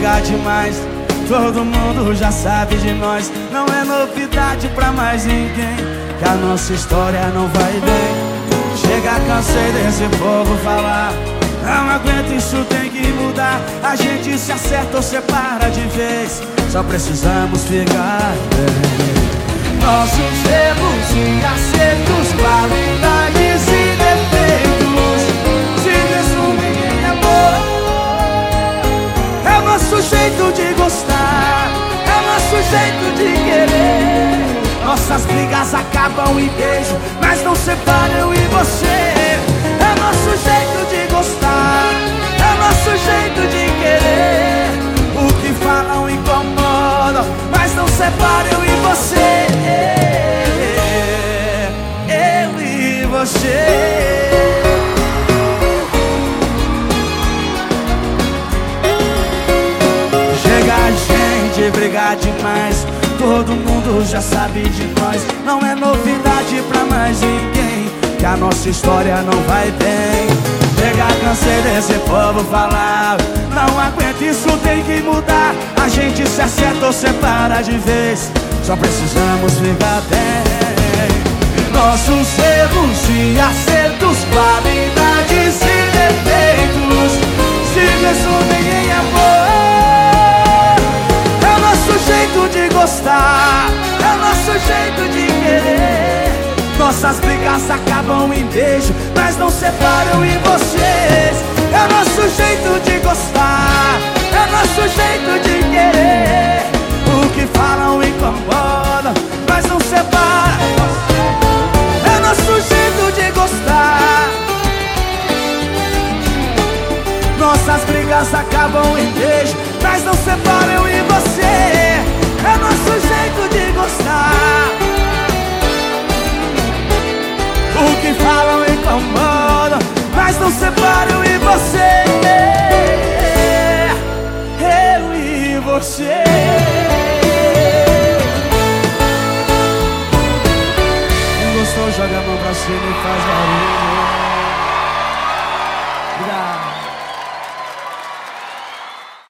demais. Todo mundo já sabe de nós, não é novidade pra mais ninguém. Que a nossa história não vai bem. Chega, cansei desse povo falar. Não aguento, isso tem que mudar. A gente se acerta ou separa de vez. Só precisamos ficar bem. Nossos nosso jeito de gostar, é o nosso jeito de querer. Nossas brigas acabam em beijo, mas não separam eu e você. É nosso jeito de gostar, é nosso jeito de querer. O que falam incomoda, mas não separa eu e você. Demais. Todo mundo já sabe de nós. Não é novidade pra mais ninguém. Que a nossa história não vai bem. Chega, cansei desse povo falar. Não aguento, isso tem que mudar. A gente se acerta ou separa de vez. Só precisamos ficar bem. Nossos erros e acertos, gostar, é o nosso jeito de querer. Nossas brigas acabam em beijo, mas não separam em vocês. É o nosso jeito de gostar, é o nosso jeito de querer. O que falam incomoda, mas não separa. É nosso jeito de gostar. Nossas brigas acabam em beijo, mas não separam eu e você. O que